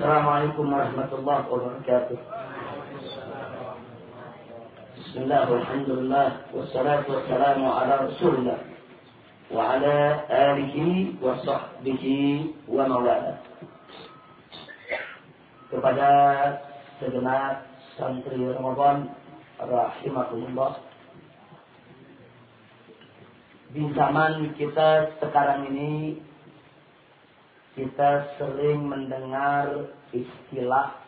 Assalamualaikum warahmatullahi wabarakatuh. Bismillah, walhamdulillah, wassalatu wassalamu ala rasulullah wa ala alihi wa sahbihi wa mawala. Kepada segenap santri Ramadan rahimahullah di zaman kita sekarang ini kita sering mendengar istilah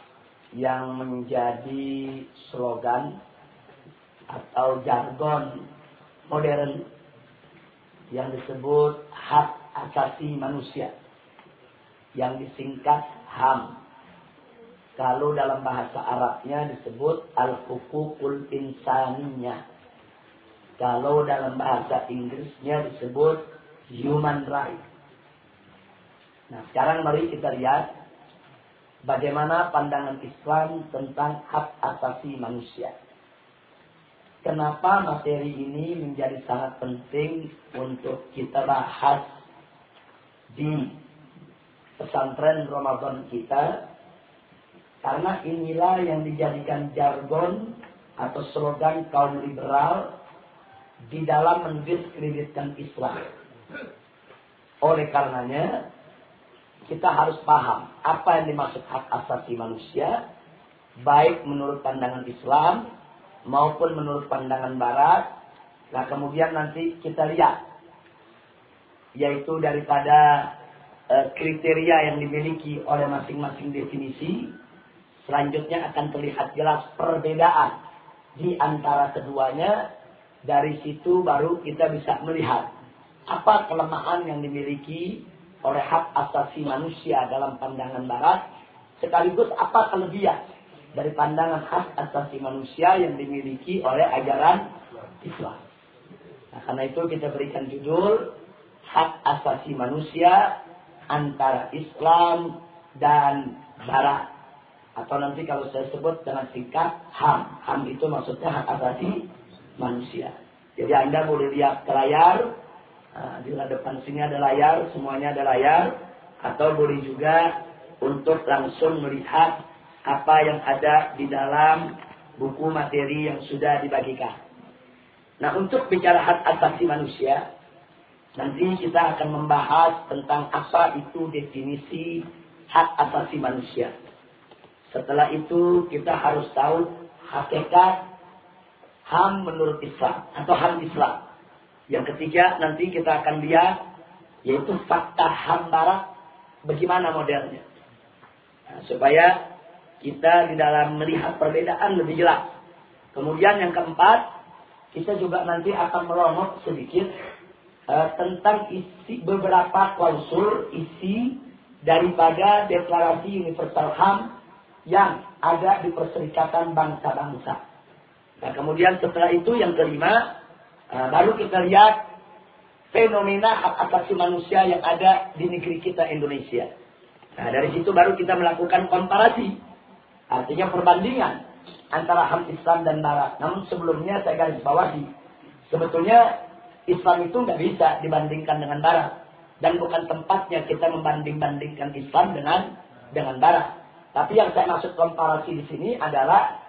yang menjadi slogan atau jargon modern yang disebut hak asasi manusia yang disingkat HAM. Kalau dalam bahasa Arabnya disebut al-hukukul insaniyah. Kalau dalam bahasa Inggrisnya disebut human rights. Nah, sekarang mari kita lihat bagaimana pandangan Islam tentang hak asasi manusia. Kenapa materi ini menjadi sangat penting untuk kita bahas di pesantren Ramadan kita? Karena inilah yang dijadikan jargon atau slogan kaum liberal di dalam mendiskreditkan Islam. Oleh karenanya, kita harus paham apa yang dimaksud hak asasi manusia, baik menurut pandangan Islam maupun menurut pandangan Barat. Nah kemudian nanti kita lihat, yaitu daripada e, kriteria yang dimiliki oleh masing-masing definisi, selanjutnya akan terlihat jelas perbedaan di antara keduanya. Dari situ baru kita bisa melihat apa kelemahan yang dimiliki oleh hak asasi manusia dalam pandangan barat, sekaligus apa kelebihan dari pandangan hak asasi manusia yang dimiliki oleh ajaran Islam. Nah, karena itu kita berikan judul hak asasi manusia antara Islam dan Barat. Atau nanti kalau saya sebut dengan singkat HAM. HAM itu maksudnya hak asasi manusia. Jadi Anda boleh lihat ke layar di depan sini ada layar, semuanya ada layar. Atau boleh juga untuk langsung melihat apa yang ada di dalam buku materi yang sudah dibagikan. Nah untuk bicara hak asasi manusia, nanti kita akan membahas tentang apa itu definisi hak asasi manusia. Setelah itu kita harus tahu hakikat HAM menurut Islam atau HAM Islam. Yang ketiga nanti kita akan lihat yaitu fakta hambara bagaimana modelnya. Nah, supaya kita di dalam melihat perbedaan lebih jelas. Kemudian yang keempat, kita juga nanti akan melonok sedikit uh, tentang isi beberapa klausul isi daripada deklarasi universal HAM yang ada di Perserikatan Bangsa-Bangsa. Nah, kemudian setelah itu yang kelima, Nah, baru kita lihat fenomena hak asasi manusia yang ada di negeri kita Indonesia. Nah, dari situ baru kita melakukan komparasi. Artinya perbandingan antara HAM Islam dan Barat. Namun sebelumnya saya garis bawahi. Sebetulnya Islam itu nggak bisa dibandingkan dengan Barat. Dan bukan tempatnya kita membanding-bandingkan Islam dengan dengan Barat. Tapi yang saya maksud komparasi di sini adalah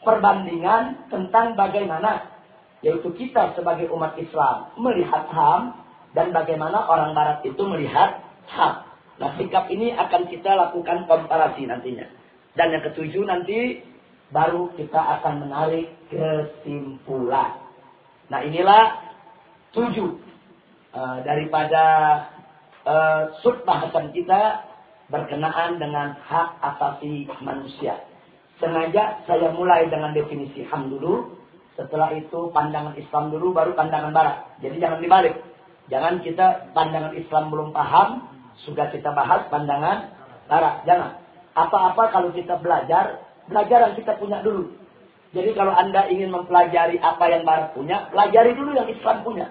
perbandingan tentang bagaimana yaitu kita sebagai umat Islam melihat HAM dan bagaimana orang barat itu melihat HAM. Nah sikap ini akan kita lakukan komparasi nantinya. Dan yang ketujuh nanti baru kita akan menarik kesimpulan. Nah inilah tujuh uh, daripada uh, sub bahasan kita berkenaan dengan hak asasi manusia. Sengaja saya mulai dengan definisi HAM dulu setelah itu pandangan Islam dulu baru pandangan barat. Jadi jangan dibalik. Jangan kita pandangan Islam belum paham, sudah kita bahas pandangan barat. Jangan. Apa-apa kalau kita belajar, belajar yang kita punya dulu. Jadi kalau Anda ingin mempelajari apa yang barat punya, pelajari dulu yang Islam punya.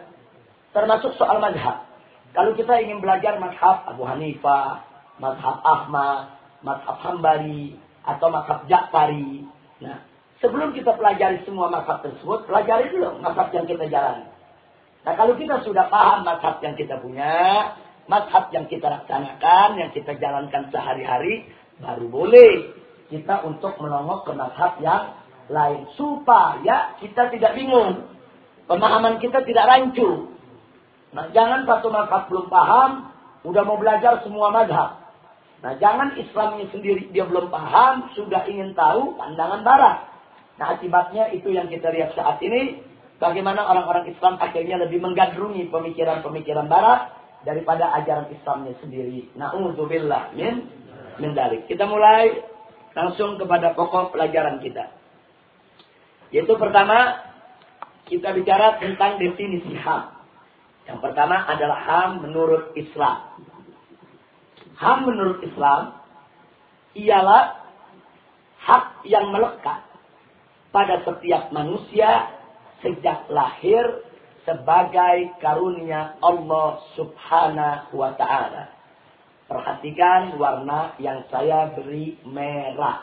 Termasuk soal madhab. Kalau kita ingin belajar madhab Abu Hanifah, madhab Ahmad, madhab Hambali, atau madhab Ja'fari. Nah, Sebelum kita pelajari semua mazhab tersebut, pelajari dulu mazhab yang kita jalani. Nah kalau kita sudah paham mazhab yang kita punya, mazhab yang kita laksanakan, yang kita jalankan sehari-hari, baru boleh kita untuk menongok ke mazhab yang lain. Supaya kita tidak bingung. Pemahaman kita tidak rancu. Nah jangan satu mazhab belum paham udah mau belajar semua mazhab. Nah jangan Islamnya sendiri dia belum paham sudah ingin tahu pandangan barat nah akibatnya itu yang kita lihat saat ini bagaimana orang-orang Islam akhirnya lebih menggandrungi pemikiran-pemikiran barat daripada ajaran Islamnya sendiri. Na'udzubillah min min dalik. Kita mulai langsung kepada pokok pelajaran kita. Yaitu pertama kita bicara tentang definisi HAM. Yang pertama adalah HAM menurut Islam. HAM menurut Islam ialah hak yang melekat pada setiap manusia sejak lahir sebagai karunia Allah subhanahu wa ta'ala. Perhatikan warna yang saya beri merah.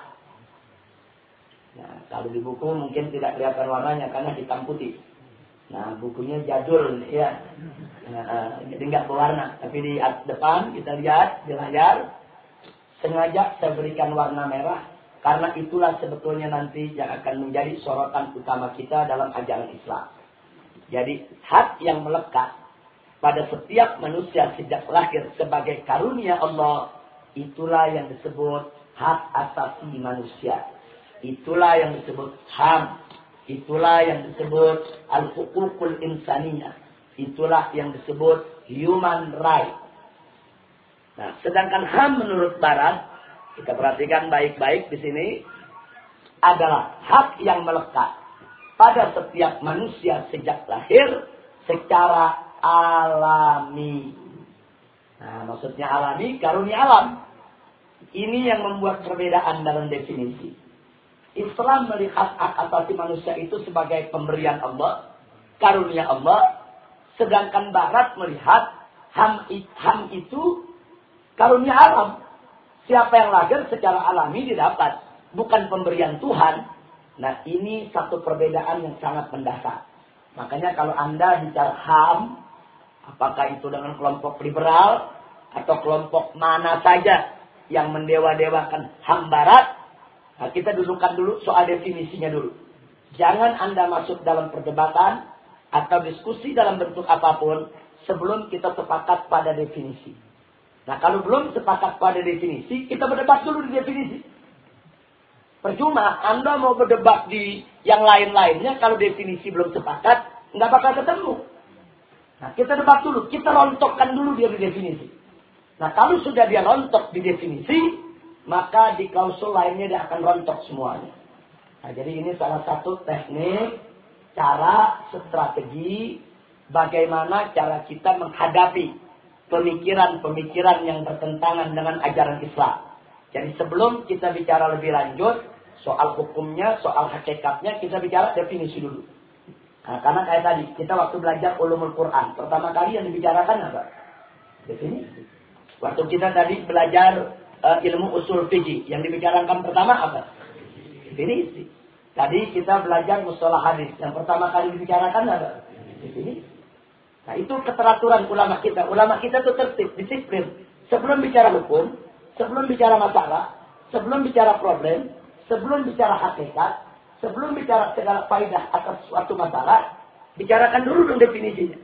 Nah, kalau di buku mungkin tidak kelihatan warnanya karena hitam putih. Nah, bukunya jadul ya. Nah, jadi nggak berwarna. Tapi di depan kita lihat di layar. Sengaja saya berikan warna merah. Karena itulah sebetulnya nanti yang akan menjadi sorotan utama kita dalam ajaran Islam. Jadi hak yang melekat pada setiap manusia sejak lahir sebagai karunia Allah itulah yang disebut hak asasi manusia. Itulah yang disebut HAM. Itulah yang disebut al-huququl insaniyah. Itulah yang disebut human right. Nah, sedangkan HAM menurut barat, kita perhatikan baik-baik di sini adalah hak yang melekat pada setiap manusia sejak lahir secara alami. Nah, maksudnya alami, karunia alam. Ini yang membuat perbedaan dalam definisi. Islam melihat hak asasi manusia itu sebagai pemberian Allah, karunia Allah, sedangkan Barat melihat ham, ham itu karunia alam. Siapa yang lahir secara alami didapat, bukan pemberian Tuhan, Nah ini satu perbedaan yang sangat mendasar. Makanya kalau Anda bicara HAM, apakah itu dengan kelompok liberal atau kelompok mana saja yang mendewa-dewakan HAM barat, nah kita dudukkan dulu soal definisinya dulu. Jangan Anda masuk dalam perdebatan atau diskusi dalam bentuk apa pun sebelum kita sepakat pada definisi. Nah kalau belum sepakat pada definisi, kita berdebat dulu di definisi. Percuma Anda mau berdebat di yang lain-lainnya kalau definisi belum sepakat, nggak bakal ketemu. Nah, kita debat dulu, kita rontokkan dulu dia di definisi. Nah, kalau sudah dia rontok di definisi, maka di klausul lainnya dia akan rontok semuanya. Nah, jadi ini salah satu teknik, cara, strategi, bagaimana cara kita menghadapi pemikiran-pemikiran yang bertentangan dengan ajaran Islam. Jadi sebelum kita bicara lebih lanjut, soal hukumnya, soal hakikatnya, kita bicara definisi dulu. Nah, karena kayak tadi, kita waktu belajar ulumul Quran, pertama kali yang dibicarakan apa? Definisi. Waktu kita tadi belajar uh, ilmu usul fikih, yang dibicarakan pertama apa? Definisi. Tadi kita belajar mustalah hadis, yang pertama kali dibicarakan apa? Definisi. Nah, itu keteraturan ulama kita. Ulama kita itu tertib, disiplin. Sebelum bicara hukum, sebelum bicara masalah, sebelum bicara problem, sebelum bicara hakikat, sebelum bicara segala faidah atas suatu masalah, bicarakan dulu dong definisinya.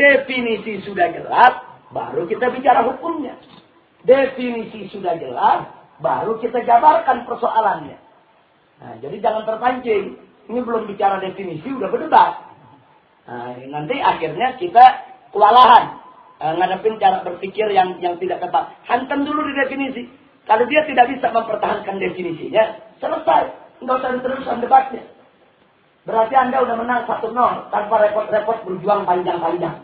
Definisi sudah jelas, baru kita bicara hukumnya. Definisi sudah jelas, baru kita jabarkan persoalannya. Nah, jadi jangan terpancing. Ini belum bicara definisi, udah berdebat. Nah, nanti akhirnya kita kewalahan. Eh, ngadepin cara berpikir yang yang tidak tepat. Hantam dulu di definisi. Kalau dia tidak bisa mempertahankan definisinya, selesai. Nggak usah diteruskan debatnya. Berarti Anda udah menang 1-0 tanpa repot-repot berjuang panjang-panjang.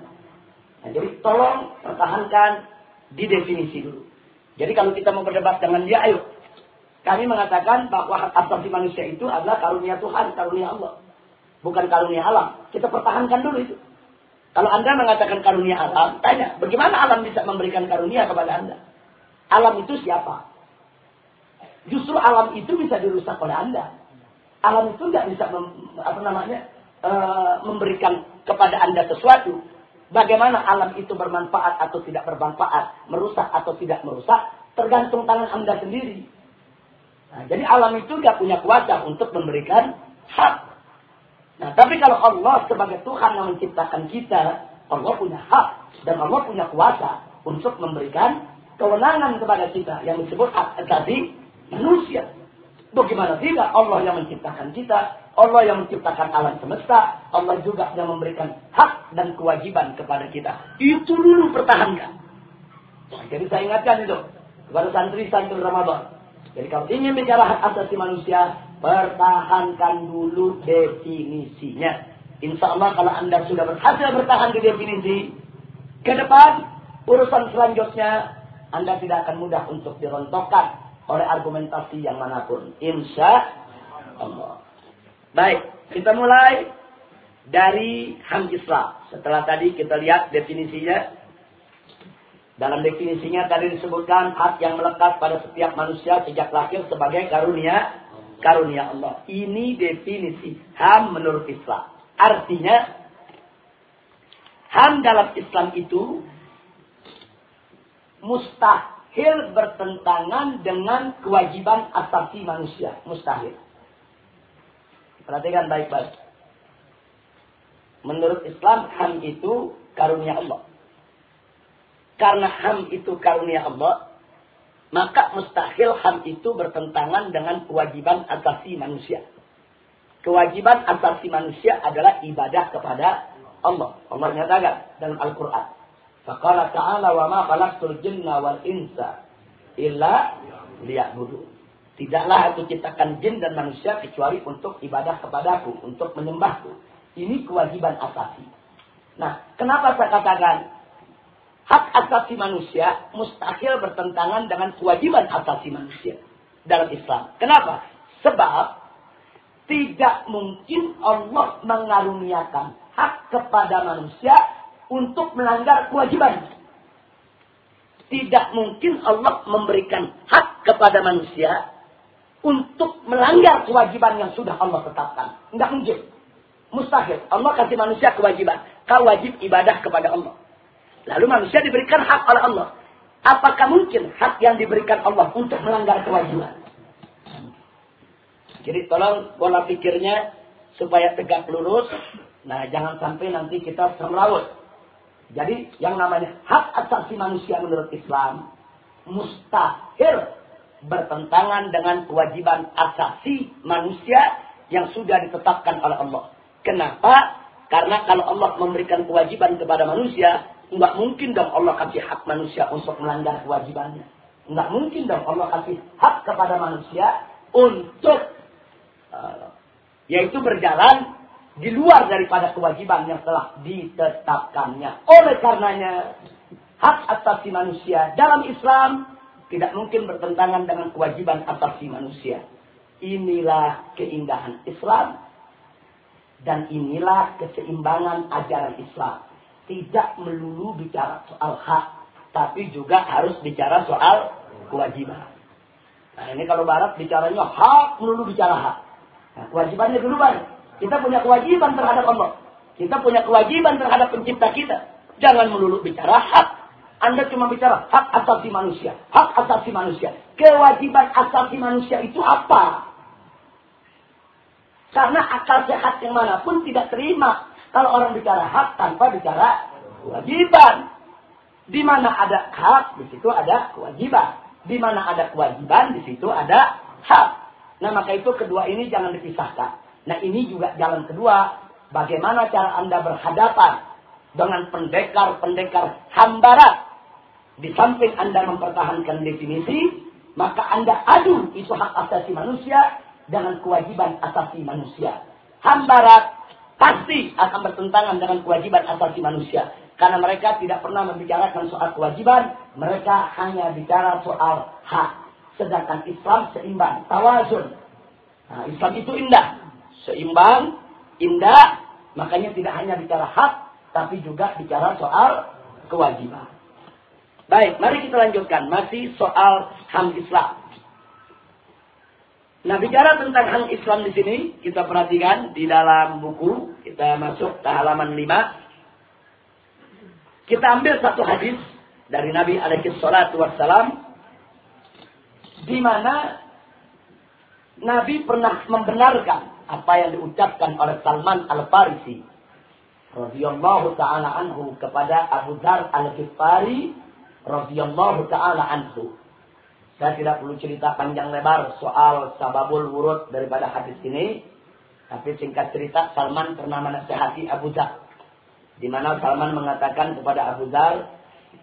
Nah, jadi tolong pertahankan di definisi dulu. Jadi kalau kita mau berdebat dengan dia, ayo. Kami mengatakan bahwa asasi manusia itu adalah karunia Tuhan, karunia Allah. Bukan karunia alam. Kita pertahankan dulu itu. Kalau Anda mengatakan karunia alam, tanya, bagaimana alam bisa memberikan karunia kepada Anda? Alam itu siapa? Justru alam itu bisa dirusak oleh Anda. Alam itu nggak bisa mem, apa namanya e, memberikan kepada Anda sesuatu. Bagaimana alam itu bermanfaat atau tidak bermanfaat, merusak atau tidak merusak, tergantung tangan Anda sendiri. Nah, jadi alam itu nggak punya kuasa untuk memberikan hak. Nah, tapi kalau Allah sebagai Tuhan yang menciptakan kita, Allah punya hak dan Allah punya kuasa untuk memberikan kewenangan kepada kita yang disebut hak asasi manusia. Bagaimana tidak Allah yang menciptakan kita, Allah yang menciptakan alam semesta, Allah juga yang memberikan hak dan kewajiban kepada kita. Itu dulu pertahankan. Nah, jadi saya ingatkan itu kepada santri-santri Ramadan. Jadi kalau ingin bicara hak asasi manusia, pertahankan dulu definisinya. Insya Allah kalau Anda sudah berhasil bertahan di definisi, ke depan urusan selanjutnya Anda tidak akan mudah untuk dirontokkan oleh argumentasi yang mana pun. Insya Allah. Baik, kita mulai dari ham Islam. Setelah tadi kita lihat definisinya, dalam definisinya tadi disebutkan hak yang melekat pada setiap manusia sejak lahir sebagai karunia karunia Allah. Ini definisi ham menurut Islam. Artinya, HAM dalam Islam itu mustahil bertentangan dengan kewajiban asasi manusia. Mustahil. Perhatikan baik-baik. Menurut Islam, HAM itu karunia Allah. Karena HAM itu karunia Allah, maka mustahil HAM itu bertentangan dengan kewajiban asasi manusia kewajiban asasi manusia adalah ibadah kepada Allah. Allah nyatakan dalam Al-Quran. Faqala ta'ala wa ma khalaqtul jinna wal insa illa liya'budu. Tidaklah aku ciptakan jin dan manusia kecuali untuk ibadah kepadaku, untuk menyembahku. Ini kewajiban asasi. Nah, kenapa saya katakan hak asasi manusia mustahil bertentangan dengan kewajiban asasi manusia dalam Islam? Kenapa? Sebab tidak mungkin Allah mengaruniakan hak kepada manusia untuk melanggar kewajiban. Tidak mungkin Allah memberikan hak kepada manusia untuk melanggar kewajiban yang sudah Allah tetapkan. Tidak mungkin. Mustahil. Allah kasih manusia kewajiban. Kau wajib ibadah kepada Allah. Lalu manusia diberikan hak oleh Allah. Apakah mungkin hak yang diberikan Allah untuk melanggar kewajiban? Jadi tolong pola pikirnya supaya tegak lurus. Nah, jangan sampai nanti kita semrawut. Jadi yang namanya hak asasi manusia menurut Islam mustahil bertentangan dengan kewajiban asasi manusia yang sudah ditetapkan oleh Allah. Kenapa? Karena kalau Allah memberikan kewajiban kepada manusia, nggak mungkin dong Allah kasih hak manusia untuk melanggar kewajibannya. Nggak mungkin dong Allah kasih hak kepada manusia untuk yaitu berjalan di luar daripada kewajiban yang telah ditetapkannya. Oleh karenanya, hak asasi manusia dalam Islam tidak mungkin bertentangan dengan kewajiban asasi manusia. Inilah keindahan Islam dan inilah keseimbangan ajaran Islam. Tidak melulu bicara soal hak, tapi juga harus bicara soal kewajiban. Nah ini kalau Barat bicaranya hak, melulu bicara hak. Nah, kewajibannya duluan. Kita punya kewajiban terhadap Allah. Kita punya kewajiban terhadap pencipta kita. Jangan melulu bicara hak. Anda cuma bicara hak asasi manusia. Hak asasi manusia. Kewajiban asasi manusia itu apa? Karena akal sehat yang mana pun tidak terima. Kalau orang bicara hak tanpa bicara kewajiban. Di mana ada hak, di situ ada kewajiban. Di mana ada kewajiban, di situ ada hak. Nah maka itu kedua ini jangan dipisahkan. Nah ini juga jalan kedua. Bagaimana cara Anda berhadapan dengan pendekar-pendekar hambarat. Di samping Anda mempertahankan definisi, maka Anda adu isu hak asasi manusia dengan kewajiban asasi manusia. Hambarat pasti akan bertentangan dengan kewajiban asasi manusia. Karena mereka tidak pernah membicarakan soal kewajiban, mereka hanya bicara soal hak. Sedangkan Islam seimbang, tawazun. Nah, Islam itu indah. Seimbang, indah, makanya tidak hanya bicara hak, tapi juga bicara soal kewajiban. Baik, mari kita lanjutkan. Masih soal HAM Islam. Nah, bicara tentang HAM Islam di sini, kita perhatikan di dalam buku, kita masuk ke halaman 5. Kita ambil satu hadis dari Nabi alaihi salatu wassalam di mana Nabi pernah membenarkan apa yang diucapkan oleh Salman Al-Farisi radhiyallahu taala anhu kepada Abu Dzar Al-Ghifari radhiyallahu taala anhu. Saya tidak perlu cerita panjang lebar soal sababul wurud daripada hadis ini, tapi singkat cerita Salman pernah menasehati Abu Dzar di mana Salman mengatakan kepada Abu Dzar,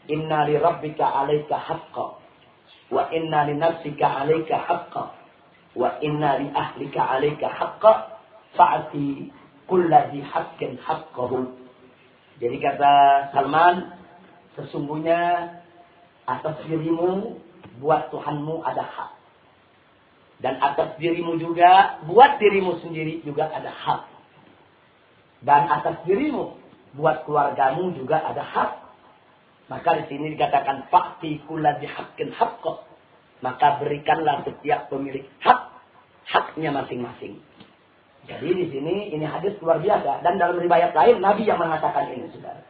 "Inna li rabbika 'alaika haqqan wa inna li nafsika 'alaika haqqan wa inna li ahlika 'alaika haqqan fa'ati kulladhi haqqin haqqahu." Jadi kata Salman, sesungguhnya atas dirimu buat Tuhanmu ada hak. Dan atas dirimu juga, buat dirimu sendiri juga ada hak. Dan atas dirimu buat keluargamu juga ada hak. Maka di sini dikatakan fakti kula dihakin hakko. Maka berikanlah setiap pemilik hak haknya masing-masing. Jadi di sini ini hadis luar biasa dan dalam riwayat lain Nabi yang mengatakan ini saudara.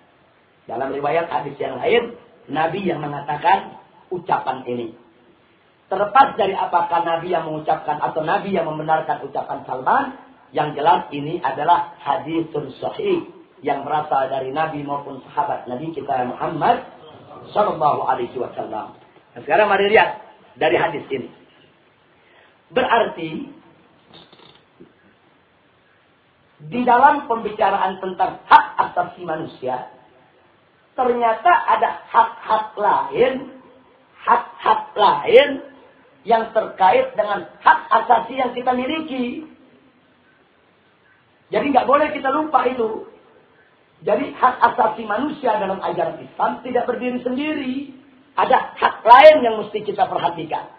Dalam riwayat hadis yang lain Nabi yang mengatakan ucapan ini. Terlepas dari apakah Nabi yang mengucapkan atau Nabi yang membenarkan ucapan Salman, yang jelas ini adalah hadis sahih yang berasal dari Nabi maupun sahabat Nabi kita Muhammad Sallallahu Alaihi Wasallam. Nah, sekarang mari lihat dari hadis ini. Berarti di dalam pembicaraan tentang hak asasi manusia, ternyata ada hak-hak lain, hak-hak lain yang terkait dengan hak asasi yang kita miliki. Jadi nggak boleh kita lupa itu. Jadi hak asasi manusia dalam ajaran Islam tidak berdiri sendiri. Ada hak lain yang mesti kita perhatikan.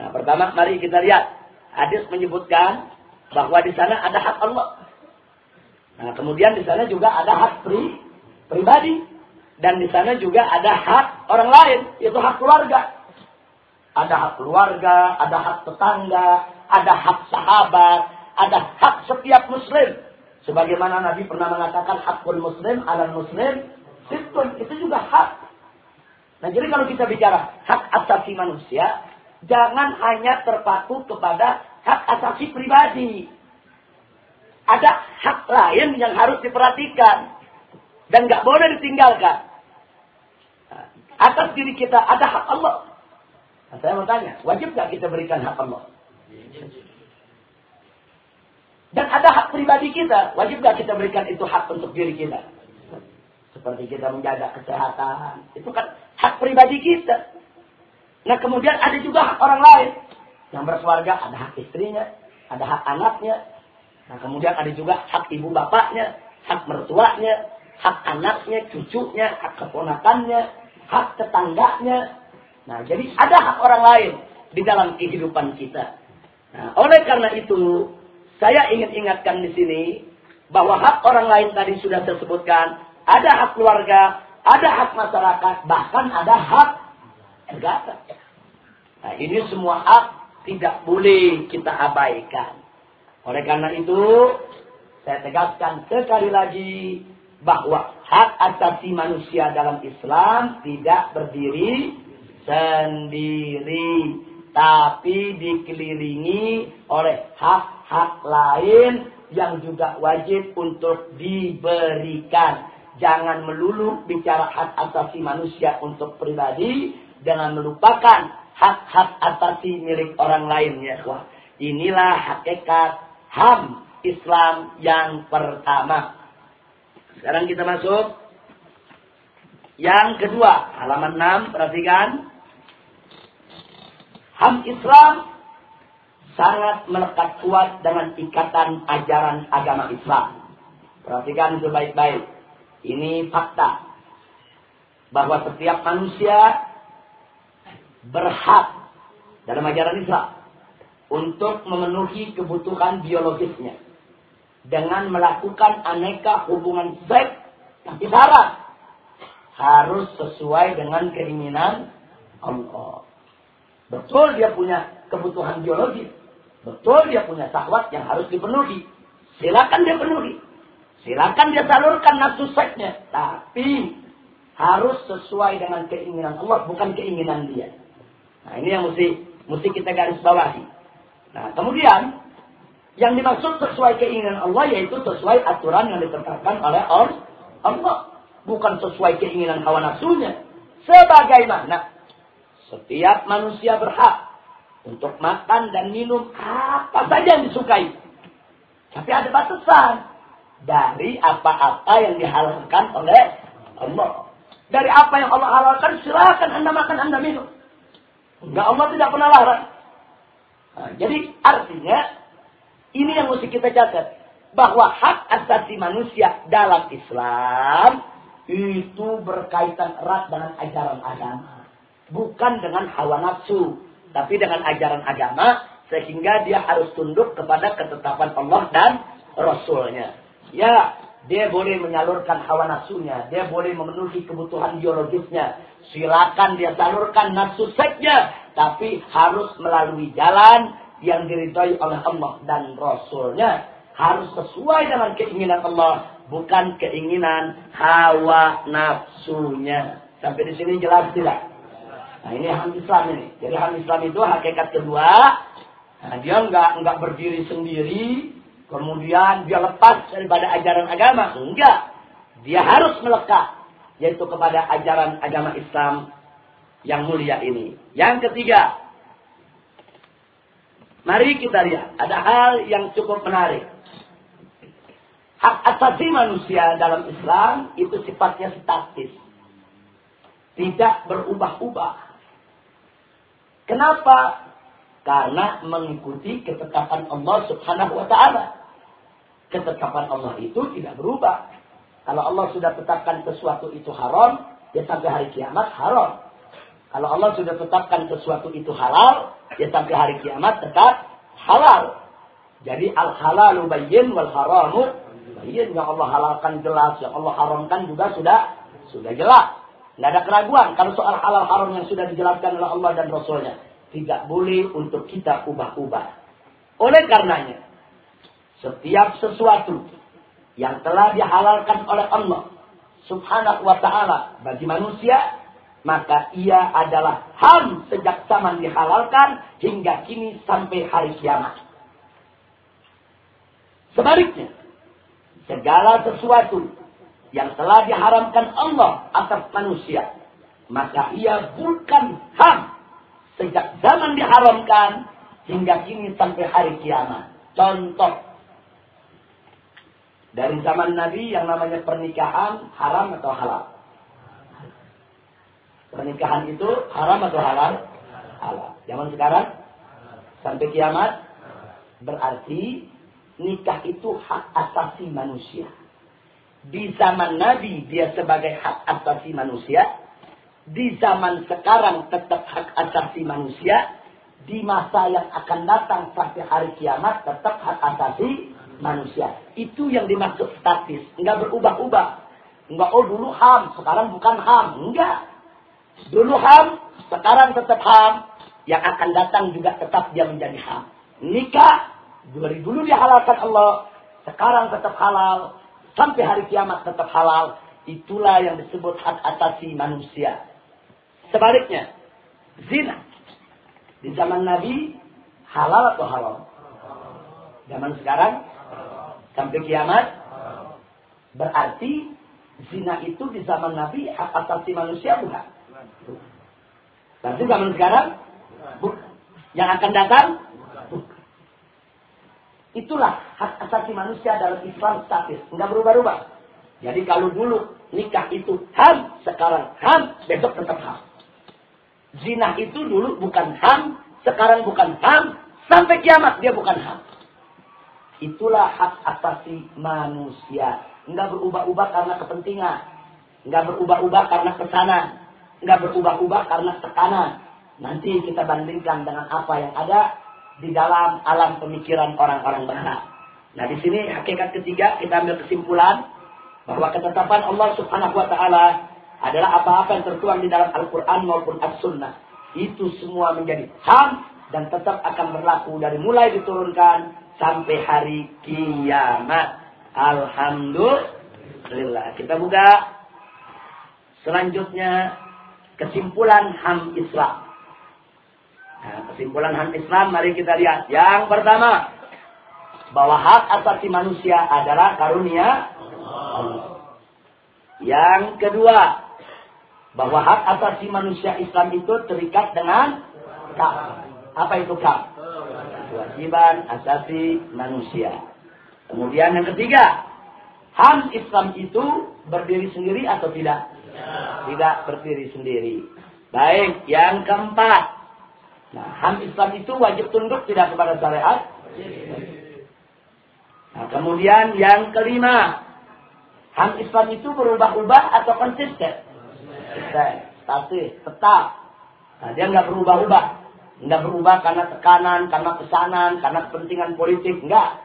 Nah, pertama mari kita lihat. Hadis menyebutkan bahwa di sana ada hak Allah. Nah, kemudian di sana juga ada hak pri, pribadi. Dan di sana juga ada hak orang lain, yaitu hak keluarga. Ada hak keluarga, ada hak tetangga, ada hak sahabat, ada hak setiap muslim. Sebagaimana Nabi pernah mengatakan hakul muslim ala muslim, itu juga hak. Nah jadi kalau kita bicara hak asasi manusia, jangan hanya terpaku kepada hak asasi pribadi. Ada hak lain yang harus diperhatikan. Dan nggak boleh ditinggalkan. Nah, atas diri kita ada hak Allah. Nah, saya mau tanya, wajib nggak kita berikan hak Allah? Dan ada hak pribadi kita. Wajib gak kita berikan itu hak untuk diri kita? Seperti kita menjaga kesehatan. Itu kan hak pribadi kita. Nah kemudian ada juga hak orang lain. Yang berkeluarga ada hak istrinya. Ada hak anaknya. Nah kemudian ada juga hak ibu bapaknya. Hak mertuanya. Hak anaknya, cucunya, hak keponakannya. Hak tetangganya. Nah jadi ada hak orang lain di dalam kehidupan kita. Nah, oleh karena itu saya ingin ingatkan di sini bahwa hak orang lain tadi sudah saya sebutkan. Ada hak keluarga, ada hak masyarakat, bahkan ada hak negara. Nah, ini semua hak tidak boleh kita abaikan. Oleh karena itu, saya tegaskan sekali lagi bahwa hak asasi manusia dalam Islam tidak berdiri sendiri, tapi dikelilingi oleh hak hak lain yang juga wajib untuk diberikan. Jangan melulu bicara hak asasi manusia untuk pribadi, dengan melupakan hak-hak asasi milik orang lain ya. Wah, inilah hakikat HAM Islam yang pertama. Sekarang kita masuk yang kedua, halaman 6, perhatikan. HAM Islam sangat melekat kuat dengan ikatan ajaran agama Islam. Perhatikan itu baik-baik. Ini fakta. Bahwa setiap manusia berhak dalam ajaran Islam untuk memenuhi kebutuhan biologisnya dengan melakukan aneka hubungan seks tapi syarat harus sesuai dengan keinginan Allah. Betul dia punya kebutuhan biologis, Betul dia punya syahwat yang harus dipenuhi. Silakan dia penuhi. Silakan dia salurkan nafsu seksnya. Tapi harus sesuai dengan keinginan Allah, bukan keinginan dia. Nah ini yang mesti Mesti kita garis bawahi. Nah, kemudian yang dimaksud sesuai keinginan Allah yaitu sesuai aturan yang ditetapkan oleh Allah. Bukan sesuai keinginan hawa nafsunya. Sebagaimana setiap manusia berhak untuk makan dan minum apa saja yang disukai. Tapi ada batasan dari apa-apa yang dihalalkan oleh Allah. Dari apa yang Allah halalkan, silakan Anda makan, Anda minum. Enggak, Allah tidak pernah larang. Nah, jadi artinya, ini yang mesti kita catat. Bahwa hak asasi manusia dalam Islam, itu berkaitan erat dengan ajaran agama. Bukan dengan hawa nafsu. Tapi dengan ajaran agama, sehingga dia harus tunduk kepada ketetapan Allah dan Rasulnya. Ya, dia boleh menyalurkan hawa nafsunya. Dia boleh memenuhi kebutuhan biologisnya. Silakan dia salurkan nafsu seksnya. Tapi harus melalui jalan yang diridhoi oleh Allah dan Rasulnya. Harus sesuai dengan keinginan Allah. Bukan keinginan hawa nafsunya. Sampai di sini jelas tidak? Nah ini ham Islam ini. Jadi ham Islam itu hakikat kedua. Nah, dia enggak enggak berdiri sendiri, Kemudian dia lepas daripada ajaran agama. Enggak. Dia harus melekat. Yaitu kepada ajaran agama Islam yang mulia ini. Yang ketiga. Mari kita lihat. Ada hal yang cukup menarik. Hak asasi manusia dalam Islam itu sifatnya statis. Tidak berubah-ubah. Kenapa? Karena mengikuti ketetapan Allah subhanahu wa ta'ala. Ketetapan Allah itu tidak berubah. Kalau Allah sudah tetapkan sesuatu itu haram, ya sampai hari kiamat haram. Kalau Allah sudah tetapkan sesuatu itu halal, ya sampai hari kiamat tetap halal. Jadi al-halalu bayyin wal haramu bayyin. Yang Allah halalkan jelas, yang Allah haramkan juga sudah sudah jelas. Tidak ada keraguan kalau soal halal haram yang sudah dijelaskan oleh Allah dan Rasulnya. Tidak boleh untuk kita ubah-ubah. Oleh karenanya, setiap sesuatu yang telah dihalalkan oleh Allah subhanahu wa ta'ala bagi manusia, maka ia adalah ham sejak zaman dihalalkan hingga kini sampai hari kiamat. Sebaliknya, segala sesuatu yang telah diharamkan Allah atas manusia, maka ia bukan ham Sejak zaman diharamkan hingga kini sampai hari kiamat. Contoh. Dari zaman Nabi yang namanya pernikahan haram atau halal? Pernikahan itu haram atau halal? Halal. Zaman sekarang sampai kiamat berarti nikah itu hak asasi manusia. Di zaman Nabi dia sebagai hak asasi manusia, di zaman sekarang tetap hak asasi manusia, di masa yang akan datang sampai hari kiamat tetap hak asasi manusia. Itu yang dimaksud statis, enggak berubah-ubah. Enggak oh dulu HAM, sekarang bukan HAM. Enggak. Dulu HAM, sekarang tetap HAM. Yang akan datang juga tetap dia menjadi HAM. Nikah, dari dulu dihalalkan Allah, sekarang tetap halal, sampai hari kiamat tetap halal. Itulah yang disebut hak asasi manusia. Sebaliknya, zina. Di zaman Nabi, halal atau haram? Zaman sekarang, sampai kiamat, berarti zina itu di zaman Nabi hak asasi manusia bukan? Berarti zaman sekarang, bukan. Yang akan datang. Itulah hak asasi manusia dalam Islam statis. Enggak berubah-ubah. Jadi kalau dulu nikah itu ham, sekarang ham, besok tetap ham. Zina itu dulu bukan HAM, sekarang bukan HAM, sampai kiamat dia bukan HAM. Itulah hak asasi manusia. Enggak berubah-ubah karena kepentingan. Enggak berubah-ubah karena pesanan. Enggak berubah-ubah karena tekanan. Nanti kita bandingkan dengan apa yang ada di dalam alam pemikiran orang-orang barat. Nah di sini hakikat ketiga kita ambil kesimpulan bahwa ketetapan Allah Subhanahu wa taala adalah apa-apa yang tertuang di dalam Al-Quran maupun As-Sunnah. Itu semua menjadi ham dan tetap akan berlaku dari mulai diturunkan sampai hari kiamat. Alhamdulillah. Kita buka selanjutnya kesimpulan ham Islam. Nah, kesimpulan HAM Islam, mari kita lihat. Yang pertama, bahwa hak asasi manusia adalah karunia Allah. Yang kedua, bahwa hak asasi manusia Islam itu terikat dengan KAM. Apa itu KAM? Kewajiban asasi manusia. Kemudian yang ketiga, HAM Islam itu berdiri sendiri atau tidak? Tidak berdiri sendiri. Baik, yang keempat. Nah, HAM Islam itu wajib tunduk tidak kepada syariat? Nah, kemudian yang kelima. HAM Islam itu berubah-ubah atau konsisten? statis, tetap. Nah, dia nggak berubah-ubah. Nggak berubah karena tekanan, karena pesanan, karena kepentingan politik. Enggak.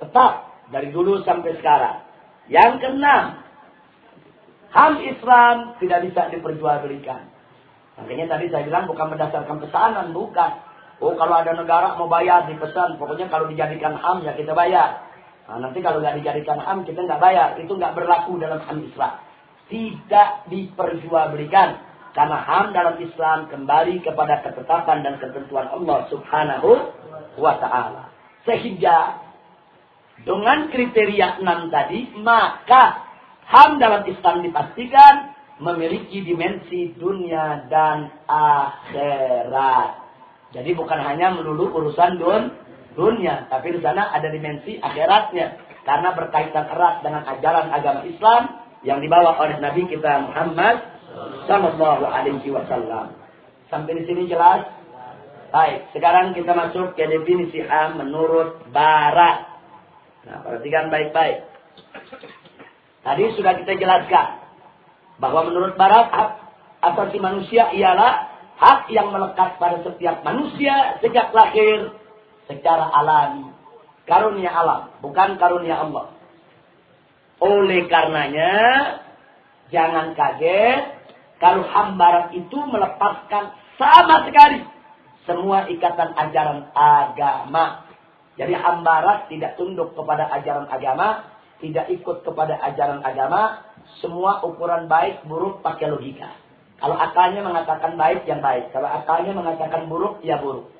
Tetap. Dari dulu sampai sekarang. Yang keenam. HAM Islam tidak bisa diperjualbelikan. Makanya tadi saya bilang bukan berdasarkan pesanan, bukan. Oh kalau ada negara mau bayar dipesan, pokoknya kalau dijadikan HAM ya kita bayar. Nah, nanti kalau nggak dijadikan HAM kita nggak bayar, itu nggak berlaku dalam HAM Islam tidak diperjualbelikan karena HAM dalam Islam kembali kepada ketetapan dan ketentuan Allah Subhanahu wa taala. Sehingga dengan kriteria enam tadi, maka HAM dalam Islam dipastikan memiliki dimensi dunia dan akhirat. Jadi bukan hanya melulu urusan dun, dunia, tapi di sana ada dimensi akhiratnya. Karena berkaitan erat dengan ajaran agama Islam yang dibawa oleh Nabi kita Muhammad Sallallahu Alaihi Wasallam. Sampai di sini jelas? Baik, sekarang kita masuk ke definisi ham menurut Barat. Nah, perhatikan baik-baik. Tadi sudah kita jelaskan bahwa menurut Barat hak asasi manusia ialah hak yang melekat pada setiap manusia sejak lahir secara alami. Karunia alam, bukan karunia Allah. Oleh karenanya, jangan kaget kalau hambaran itu melepaskan sama sekali semua ikatan ajaran agama. Jadi hambarat tidak tunduk kepada ajaran agama, tidak ikut kepada ajaran agama, semua ukuran baik buruk pakai logika. Kalau akalnya mengatakan baik, yang baik. Kalau akalnya mengatakan buruk, ya buruk.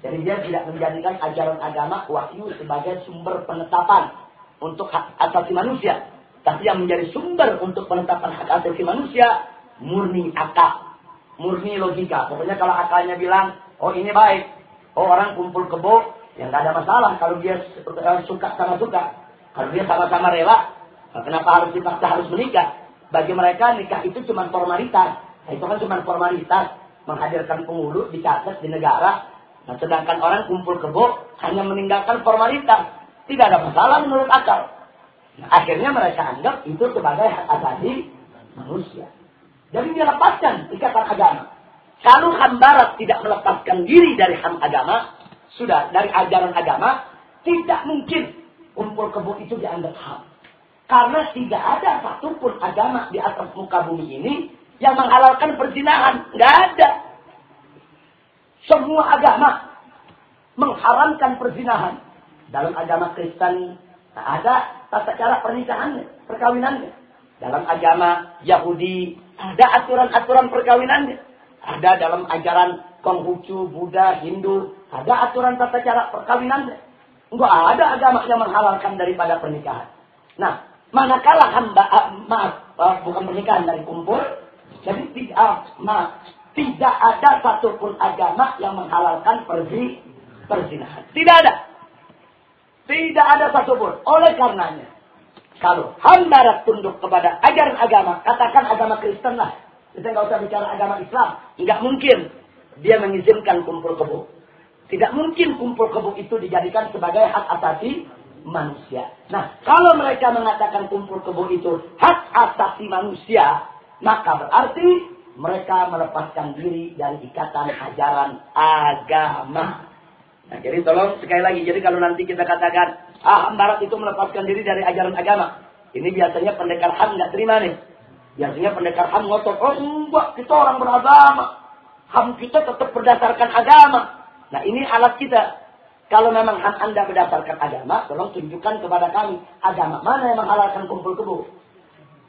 Jadi dia tidak menjadikan ajaran agama wahyu sebagai sumber penetapan untuk hak asasi manusia. Tapi yang menjadi sumber untuk penetapan hak asasi manusia, murni akal. Murni logika. Pokoknya kalau akalnya bilang, oh ini baik. Oh orang kumpul kebo, ya nggak ada masalah. Kalau dia suka sama suka. Kalau dia sama-sama rela, kenapa harus dipaksa harus menikah? Bagi mereka nikah itu cuma formalitas. Nah, itu kan cuma formalitas. Menghadirkan penghulu, dicatat di negara. Nah, sedangkan orang kumpul kebo hanya meninggalkan formalitas. Tidak ada masalah menurut akal. Nah, akhirnya mereka anggap itu sebagai hak asasi manusia. Jadi dia lepaskan ikatan agama. Kalau ham barat tidak melepaskan diri dari ham agama, sudah dari ajaran agama, tidak mungkin kumpul kebo itu dianggap ham. Karena tidak ada satupun agama di atas muka bumi ini yang menghalalkan perzinahan. Nggak ada. Semua agama mengharamkan perzinahan. Dalam agama Kristen ada tata cara pernikahannya, perkawinannya. Dalam agama Yahudi ada aturan-aturan perkawinannya. Ada dalam ajaran Konghucu, Buddha, Hindu, ada aturan tata cara perkawinannya. Enggak ada agama yang menghalalkan daripada pernikahan. Nah, manakala hamba, uh, maaf, uh, bukan pernikahan dari kumpul, jadi tidak, uh, tidak ada satupun agama yang menghalalkan pergi perzinahan. Tidak ada. Tidak ada satupun. Oleh karenanya, kalau hamba tunduk kepada ajaran agama, katakan agama Kristen lah. Kita nggak usah bicara agama Islam. Tidak mungkin dia mengizinkan kumpul kebo. Tidak mungkin kumpul kebo itu dijadikan sebagai hak asasi manusia. Nah, kalau mereka mengatakan kumpul kebo itu hak asasi manusia, maka berarti mereka melepaskan diri dari ikatan ajaran agama. Nah, jadi tolong sekali lagi. Jadi kalau nanti kita katakan, ah Barat itu melepaskan diri dari ajaran agama. Ini biasanya pendekar HAM nggak terima nih. Biasanya pendekar HAM ngotot, oh enggak, kita orang beragama. HAM kita tetap berdasarkan agama. Nah ini alat kita. Kalau memang HAM Anda berdasarkan agama, tolong tunjukkan kepada kami. Agama mana yang menghalalkan kumpul kebo?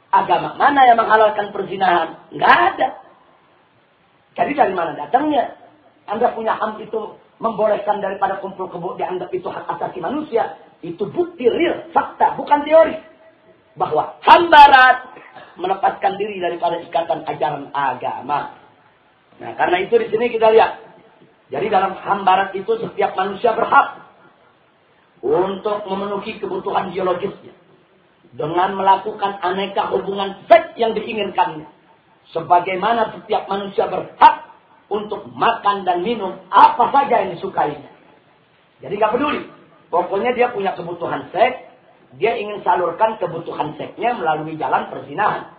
Agama mana yang menghalalkan perzinahan? Nggak ada. Jadi dari mana datangnya? Anda punya HAM itu membolehkan daripada kumpul kebo dianggap itu hak asasi manusia. Itu bukti real, fakta, bukan teori. Bahwa HAM Barat melepaskan diri daripada ikatan ajaran agama. Nah, karena itu di sini kita lihat. Jadi dalam HAM Barat itu setiap manusia berhak untuk memenuhi kebutuhan biologisnya dengan melakukan aneka hubungan seks yang diinginkannya. Sebagaimana setiap manusia berhak untuk makan dan minum apa saja yang disukainya. Jadi gak peduli. Pokoknya dia punya kebutuhan seks, dia ingin salurkan kebutuhan seksnya melalui jalan perzinahan.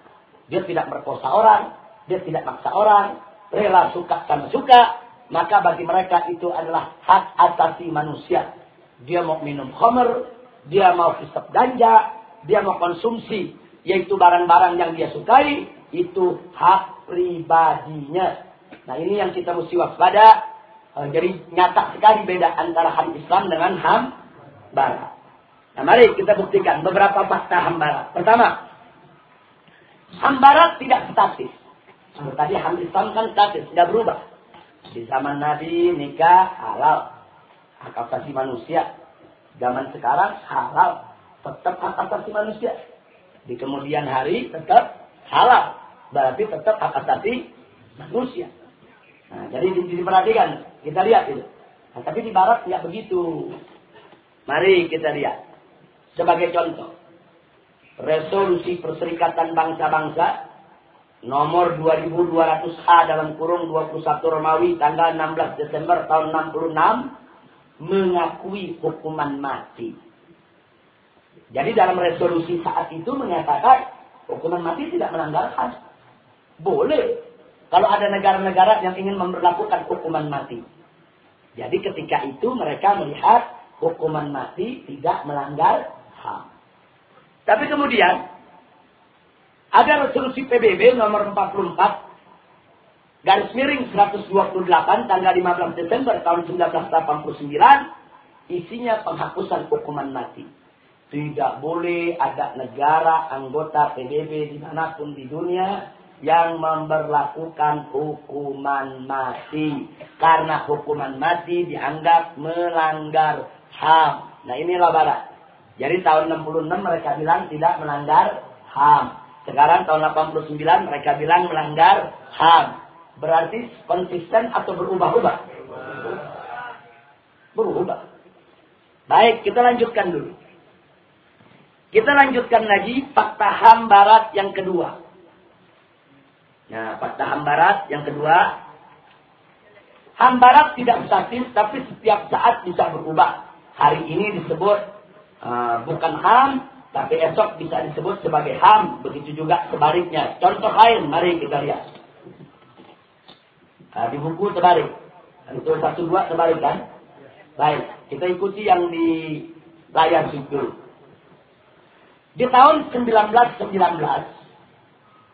Dia tidak merkosa orang, dia tidak maksa orang, rela suka sama suka, maka bagi mereka itu adalah hak asasi manusia. Dia mau minum khamr, dia mau hisap ganja, dia mau konsumsi, yaitu barang-barang yang dia sukai, itu hak pribadinya. Nah ini yang kita mesti waspada. Eh, jadi nyata sekali beda antara HAM Islam dengan HAM Barat. Nah mari kita buktikan beberapa fakta HAM Barat. Pertama, HAM Barat tidak statis. tadi HAM Islam kan statis, tidak berubah. Di zaman Nabi nikah halal. Hak asasi manusia. Zaman sekarang halal tetap hak asasi manusia. Di kemudian hari tetap halal. Berarti tetap hak asasi manusia. Nah, jadi diperhatikan. Kita lihat itu. Nah, tapi di barat tidak begitu. Mari kita lihat. Sebagai contoh. Resolusi Perserikatan Bangsa-Bangsa nomor 2200A dalam kurung 21 Romawi tanggal 16 Desember tahun 66 mengakui hukuman mati. Jadi dalam resolusi saat itu menyatakan hukuman mati tidak melanggar HAM. Boleh. Kalau ada negara-negara yang ingin memperlakukan hukuman mati. Jadi ketika itu mereka melihat hukuman mati tidak melanggar HAM. Tapi kemudian ada resolusi PBB nomor 44 garis miring 128 tanggal 15 Desember tahun 1989 isinya penghapusan hukuman mati. Tidak boleh ada negara anggota PBB di mana pun di dunia yang memperlakukan hukuman mati. Karena hukuman mati dianggap melanggar HAM. Nah inilah barat. Jadi tahun 66 mereka bilang tidak melanggar HAM. Sekarang tahun 89 mereka bilang melanggar HAM. Berarti konsisten atau berubah-ubah? Berubah. Baik, kita lanjutkan dulu. Kita lanjutkan lagi fakta HAM Barat yang kedua. Nah, fakta HAM Barat yang kedua. HAM Barat tidak statis, tapi setiap saat bisa berubah. Hari ini disebut uh, bukan HAM, tapi esok bisa disebut sebagai HAM. Begitu juga sebaliknya. Contoh lain, mari kita lihat. Nah, di buku terbalik. Itu satu dua terbalik kan? Baik, kita ikuti yang di layar situ. Di tahun 1919,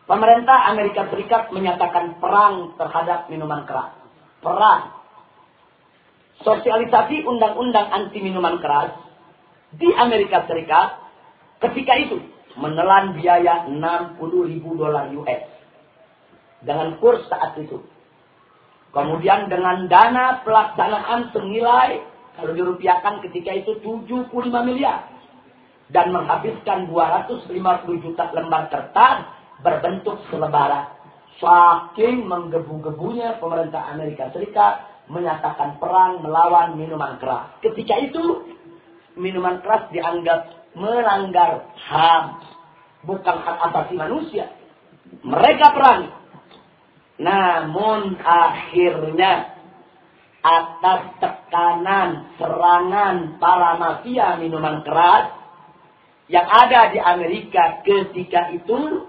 pemerintah Amerika Serikat menyatakan perang terhadap minuman keras. Perang. Sosialisasi undang-undang anti minuman keras di Amerika Serikat ketika itu menelan biaya 60 ribu dolar US. Dengan kurs saat itu. Kemudian dengan dana pelaksanaan senilai, kalau dirupiahkan ketika itu 75 miliar dan menghabiskan 250 juta lembar kertas berbentuk selebaran. Saking menggebu-gebunya pemerintah Amerika Serikat menyatakan perang melawan minuman keras. Ketika itu minuman keras dianggap melanggar HAM, bukan hak asasi manusia. Mereka perang. Namun akhirnya atas tekanan serangan para mafia minuman keras yang ada di Amerika ketika itu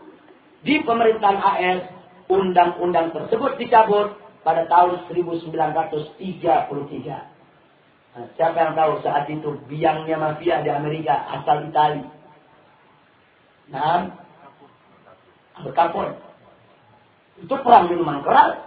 di pemerintahan AS undang-undang tersebut dicabut pada tahun 1933. Nah, siapa yang tahu saat itu biangnya mafia di Amerika asal Itali? Nah, Al. Itu perang minuman keras.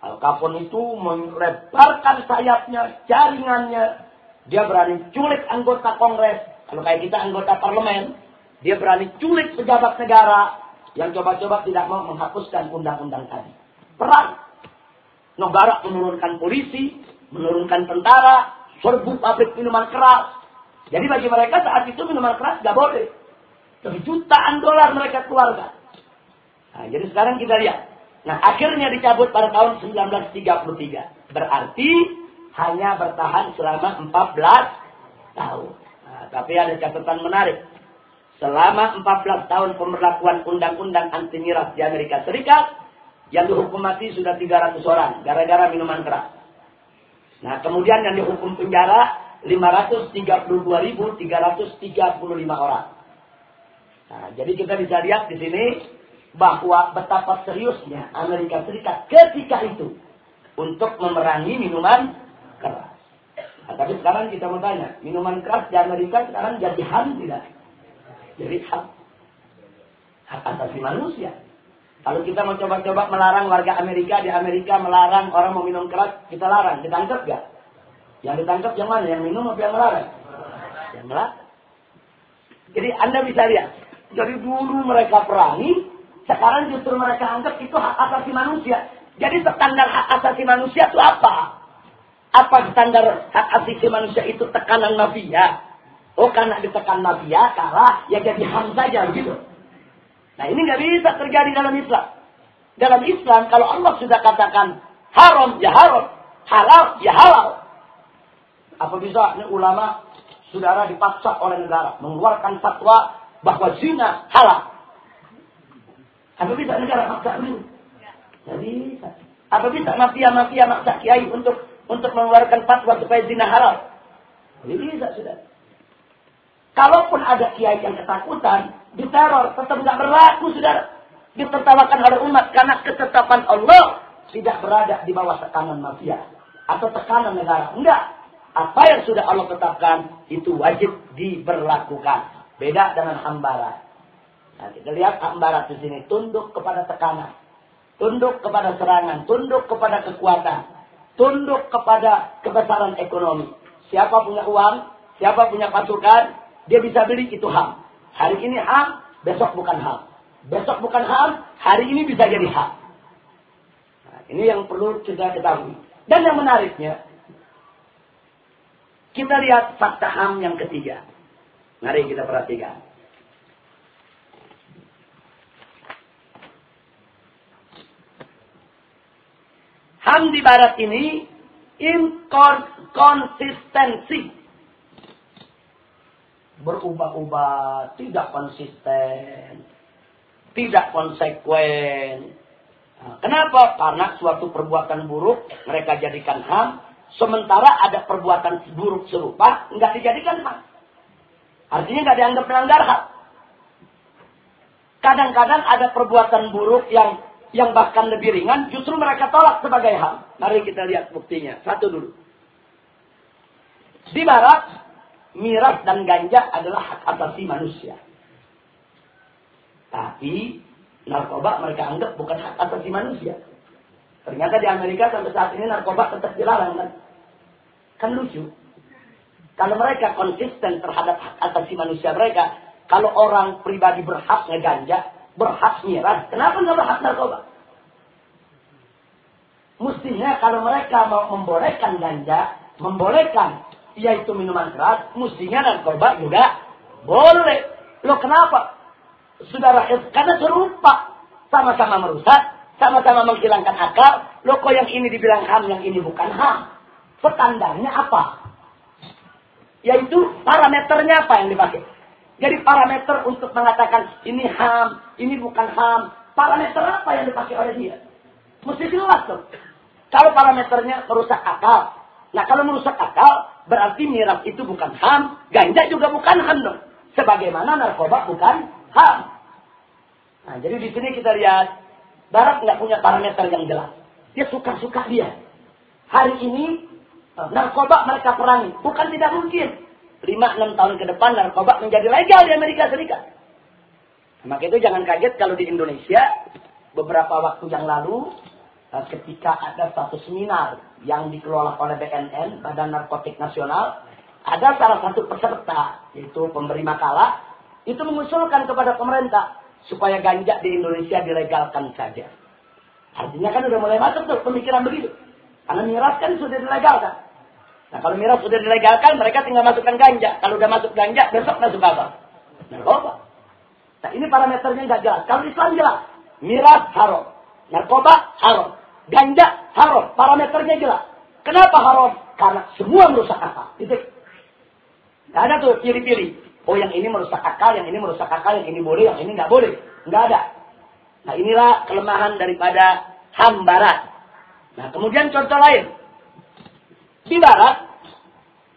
Al Capone itu melebarkan sayapnya, jaringannya. Dia berani culik anggota Kongres kalau kayak kita anggota parlemen, dia berani culik pejabat negara yang coba-coba tidak mau menghapuskan undang-undang tadi. Perang. negara menurunkan polisi, menurunkan tentara, serbu pabrik minuman keras. Jadi bagi mereka saat itu minuman keras nggak boleh. Jutaan dolar mereka keluarkan. Nah, jadi sekarang kita lihat. Nah, akhirnya dicabut pada tahun 1933. Berarti hanya bertahan selama 14 tahun. Nah, tapi ada catatan menarik. Selama 14 tahun pemberlakuan undang-undang anti miras di Amerika Serikat, yang dihukum mati sudah 300 orang gara-gara minuman keras. Nah, kemudian yang dihukum penjara 532.335 orang. Nah, jadi kita bisa lihat di sini bahwa betapa seriusnya Amerika Serikat ketika itu untuk memerangi minuman keras. Nah, tapi sekarang kita mau tanya, minuman keras di Amerika sekarang jadi HAM tidak? Jadi HAM. Hak asasi manusia. Kalau kita mau coba-coba melarang warga Amerika di Amerika melarang orang mau minum keras, kita larang, ditangkap gak? Yang ditangkap yang mana? Yang minum atau yang melarang? Yang melarang. Jadi Anda bisa lihat, dari dulu mereka perangi, sekarang justru mereka anggap itu hak asasi manusia. Jadi standar hak asasi manusia itu apa? Apa standar hak asasi manusia itu tekanan mafia? Oh karena ditekan mafia kalah, ya jadi ham saja begitu. Nah ini nggak bisa terjadi dalam Islam. Dalam Islam kalau Allah sudah katakan haram ya haram, halal ya halal. Apa bisa ini ulama saudara dipaksa oleh negara mengeluarkan fatwa bahwa zina halal. Apa bisa negara maksa dulu? Jadi apa bisa mafia-mafia maksa kiai untuk untuk mengeluarkan fatwa supaya zina halal? Jadi bisa sudah. Kalaupun ada kiai yang ketakutan, diteror, tetap tidak berlaku, saudara. Ditertawakan oleh umat karena ketetapan Allah tidak berada di bawah tekanan mafia atau tekanan negara. Enggak. Apa yang sudah Allah tetapkan itu wajib diberlakukan. Beda dengan hambara. Nah, kita lihat hambara di sini tunduk kepada tekanan, tunduk kepada serangan, tunduk kepada kekuatan, tunduk kepada kebesaran ekonomi. Siapa punya uang, siapa punya pasukan, dia bisa beli itu ham. Hari ini ham, besok bukan ham. Besok bukan ham, hari ini bisa jadi ham. Nah, ini yang perlu kita ketahui. Dan yang menariknya, kita lihat fakta ham yang ketiga. Mari kita perhatikan. Ham di barat ini inkonsistensi berubah-ubah, tidak konsisten, tidak konsekuen. Nah, kenapa? Karena suatu perbuatan buruk mereka jadikan HAM, sementara ada perbuatan buruk serupa nggak dijadikan HAM. Artinya nggak dianggap melanggar HAM. Kadang-kadang ada perbuatan buruk yang yang bahkan lebih ringan, justru mereka tolak sebagai HAM. Mari kita lihat buktinya. Satu dulu. Di barat, miras dan ganja adalah hak asasi manusia. Tapi narkoba mereka anggap bukan hak asasi manusia. Ternyata di Amerika sampai saat ini narkoba tetap dilarang kan? Kan lucu. Kalau mereka konsisten terhadap hak asasi manusia mereka, kalau orang pribadi berhak ngeganja, berhak miras, kenapa nggak berhak narkoba? Mestinya kalau mereka mau membolehkan ganja, membolehkan yaitu minuman keras, mestinya narkoba juga boleh. Lo kenapa? Saudara, karena serupa. Sama-sama merusak, sama-sama menghilangkan akal. Lo kok yang ini dibilang ham, yang ini bukan ham. Standarnya apa? Yaitu parameternya apa yang dipakai. Jadi parameter untuk mengatakan ini ham, ini bukan ham. Parameter apa yang dipakai oleh dia? Mesti jelas tuh. Kalau parameternya merusak akal. Nah kalau merusak akal, Berarti miras itu bukan ham, ganja juga bukan ham dong. Sebagaimana narkoba bukan ham. Nah, jadi di sini kita lihat Barat nggak punya parameter yang jelas. Dia suka-suka dia. Hari ini eh, narkoba mereka perangi, bukan tidak mungkin. 5-6 tahun ke depan narkoba menjadi legal di Amerika Serikat. Maka itu jangan kaget kalau di Indonesia beberapa waktu yang lalu ketika ada satu seminar yang dikelola oleh BNN, Badan Narkotik Nasional, ada salah satu peserta, yaitu pemberi makalah, itu mengusulkan kepada pemerintah supaya ganja di Indonesia dilegalkan saja. Artinya kan udah mulai masuk tuh pemikiran begitu. Karena miras kan sudah dilegalkan. Nah kalau miras sudah dilegalkan, mereka tinggal masukkan ganja. Kalau udah masuk ganja, besok masuk apa? Narkoba. Nah ini parameternya nggak jelas. Kalau Islam jelas, miras haram, narkoba haram, ganja haram. Parameternya jelas. Kenapa haram? Karena semua merusak akal. Titik. Gak ada tuh pilih-pilih. Oh yang ini merusak akal, yang ini merusak akal, yang ini boleh, yang ini nggak boleh. Nggak ada. Nah inilah kelemahan daripada ham barat. Nah, kemudian contoh lain. Di barat,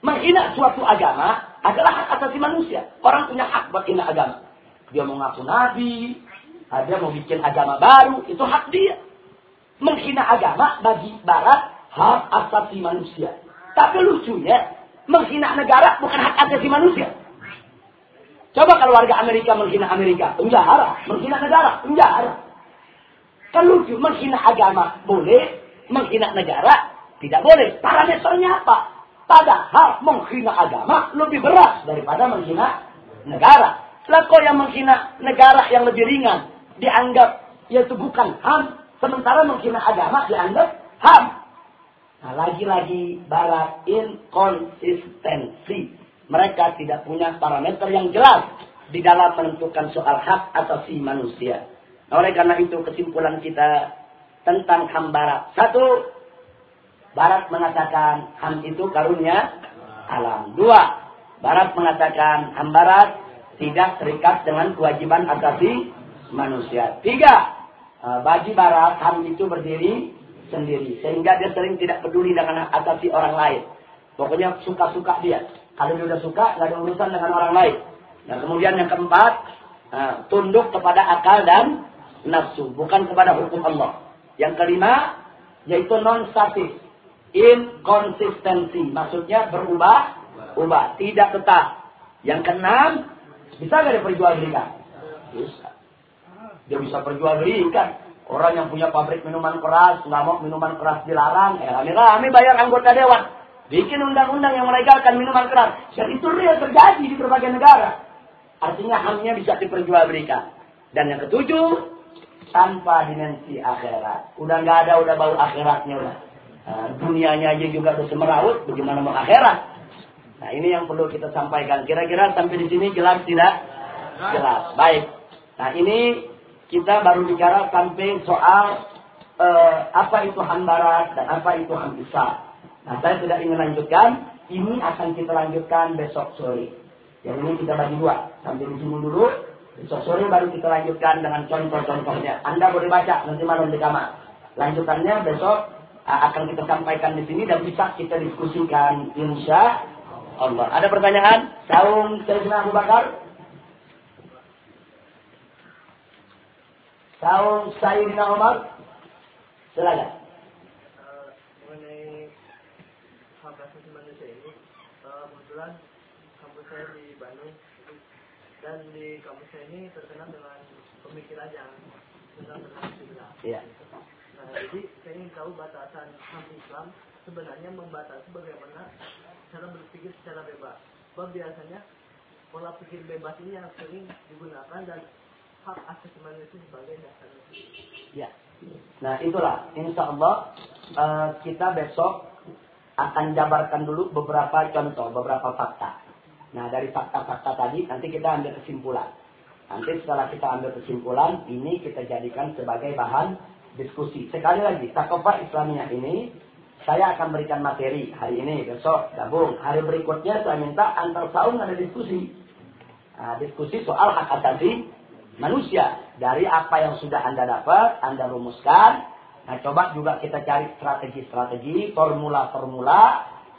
menghina suatu agama adalah hak asasi manusia. Orang punya hak buat hina agama. Dia mau ngaku nabi, dia mau bikin agama baru, itu hak dia. Menghina agama bagi barat hak asasi manusia. Tapi lucunya, menghina negara bukan hak asasi manusia. Coba kalau warga Amerika menghina Amerika, penjara. Menghina negara, penjara. Kan lucu, menghina agama boleh, menghina negara tidak boleh. Parameternya apa? Padahal menghina agama lebih berat daripada menghina negara. Lah yang menghina negara yang lebih ringan dianggap yaitu bukan HAM, sementara menghina agama dianggap HAM. Nah, lagi-lagi barat inkonsistensi. Mereka tidak punya parameter yang jelas di dalam menentukan soal hak asasi manusia. Nah, oleh karena itu kesimpulan kita tentang HAM Barat. Satu, Barat mengatakan HAM itu karunia alam. Dua, Barat mengatakan HAM Barat tidak terikat dengan kewajiban asasi manusia. Tiga, e, bagi Barat HAM itu berdiri sendiri. Sehingga dia sering tidak peduli dengan asasi orang lain. Pokoknya suka-suka dia. Kalau dia sudah suka, nggak ada urusan dengan orang lain. Dan kemudian yang keempat, e, tunduk kepada akal dan nafsu, bukan kepada hukum Allah. Yang kelima, yaitu non-statis. Inkonsistensi. Maksudnya berubah, ubah. Tidak tetap. Yang keenam, bisa nggak diperjualbelikan? Bisa. Dia bisa perjualbelikan. Orang yang punya pabrik minuman keras, nggak mau minuman keras dilarang, eh rame-rame bayar anggota dewan. Bikin undang-undang yang melegalkan minuman keras. Dan itu real terjadi di berbagai negara. Artinya hamnya bisa diperjualbelikan. Dan yang ketujuh, tanpa dimensi akhirat. Udah nggak ada, udah bau akhiratnya udah. Nah, dunianya aja juga udah semeraut, bagaimana mau akhirat? Nah ini yang perlu kita sampaikan. Kira-kira sampai di sini jelas tidak? Jelas. Baik. Nah ini kita baru bicara sampai soal uh, apa itu hambarat dan apa itu hambisa. Nah saya tidak ingin lanjutkan. Ini akan kita lanjutkan besok sore. Yang ini kita bagi dua. Sampai di dulu. Besok sore baru kita lanjutkan dengan contoh-contohnya. Anda boleh baca nanti malam di kamar. Lanjutannya besok uh, akan kita sampaikan di sini dan bisa kita diskusikan insya Allah. Ada pertanyaan? Saung Sayyidina Abu Bakar? Saung Sayyidina Umar? Silakan. mengenai hak asasi manusia ini, kebetulan kampus saya di Bandung dan di kampus saya ini terkenal dengan pemikiran yang tentang Islam. Iya. Nah, jadi saya ingin tahu batasan HAM Islam sebenarnya membatasi bagaimana cara berpikir secara bebas. Sebab biasanya pola pikir bebas ini yang sering digunakan dan Ya. Nah itulah, insya Allah uh, kita besok akan jabarkan dulu beberapa contoh, beberapa fakta. Nah dari fakta-fakta tadi nanti kita ambil kesimpulan. Nanti setelah kita ambil kesimpulan, ini kita jadikan sebagai bahan diskusi. Sekali lagi, Takofa Islamiyah ini saya akan berikan materi hari ini, besok gabung. Hari berikutnya saya minta antar tahun ada diskusi. Nah, diskusi soal hak asasi manusia. Dari apa yang sudah Anda dapat, Anda rumuskan. Nah, coba juga kita cari strategi-strategi, formula-formula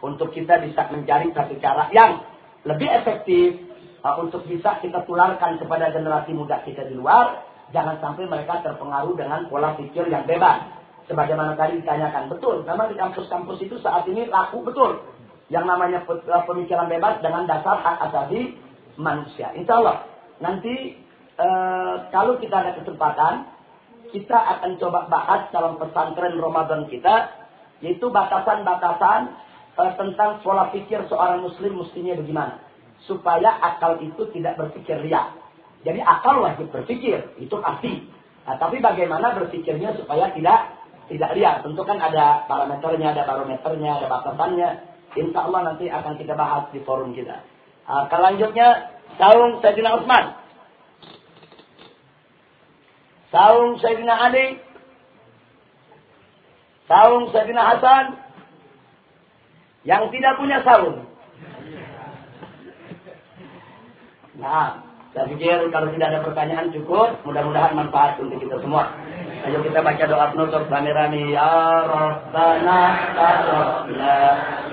untuk kita bisa mencari satu cara yang lebih efektif uh, untuk bisa kita tularkan kepada generasi muda kita di luar. Jangan sampai mereka terpengaruh dengan pola pikir yang bebas. Sebagaimana tadi ditanyakan, betul. Memang di kampus-kampus itu saat ini laku betul. Yang namanya uh, pemikiran bebas dengan dasar hak asasi manusia. Insya Allah. Nanti uh, kalau kita ada kesempatan, kita akan coba bahas dalam pesantren Ramadan kita, yaitu batasan-batasan uh, tentang pola pikir seorang muslim mestinya bagaimana. Supaya akal itu tidak berpikir ria. Jadi akal wajib berpikir, itu pasti. Nah, tapi bagaimana berpikirnya supaya tidak tidak lihat. Tentu kan ada parameternya, ada barometernya, ada batasannya. Insya Allah nanti akan kita bahas di forum kita. Uh, selanjutnya, saung Sayyidina Utsman. Saung Sayyidina Ali. Saung Sayyidina Hasan. Yang tidak punya saung. Nah, saya pikir kalau tidak ada pertanyaan cukup. Mudah-mudahan manfaat untuk kita semua. Ayo kita baca doa penutup rame-rame. Ya Rabbana tarokna.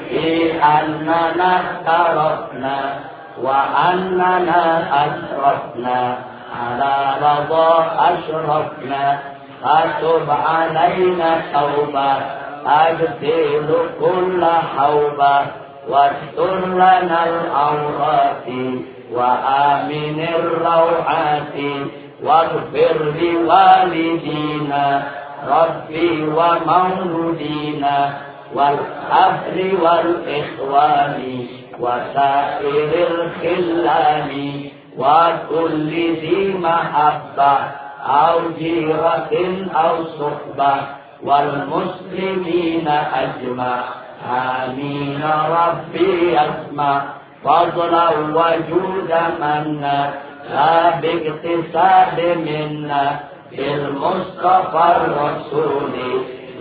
Bi annana tarokna. Wa annana asrafna. Ala radha asrafna. Fatub alaina tawbah. Ajtilu kulla hawbah. Wastur lana al-awrati. Wa aminir rawati. واغفر لوالدينا ربي ومولودينا والأهل والإخوان وسائر الخلان وكل ذي محبة أو جيرة أو صحبة والمسلمين أجمع. آمين ربي أسمع. فضلا وجود منا. لا باقتصاد منا. بالمصطفى الرسول.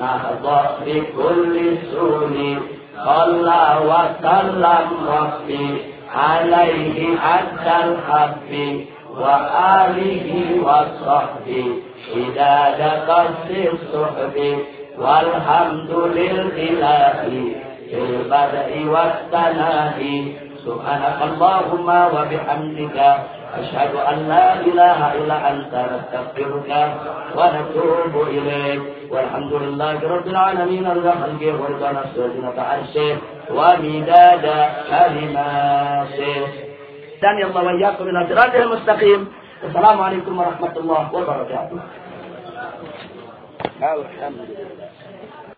نهضى بكل سون صلى وسلم ربي عليه حتى الحب وآله وصحبه إذا قصد الصحب والحمد للإله في البدء والتناهي سبحانك اللهم وبحمدك أشهد أن لا إله إلا أنت نستغفرك ونتوب إليك والحمد لله رب العالمين رضا خلقه ورضا نفسه وزنة عرشه ومداد كلماته dan yang iyyakum min siratal mustaqim. Assalamualaikum warahmatullahi wabarakatuh. Alhamdulillah.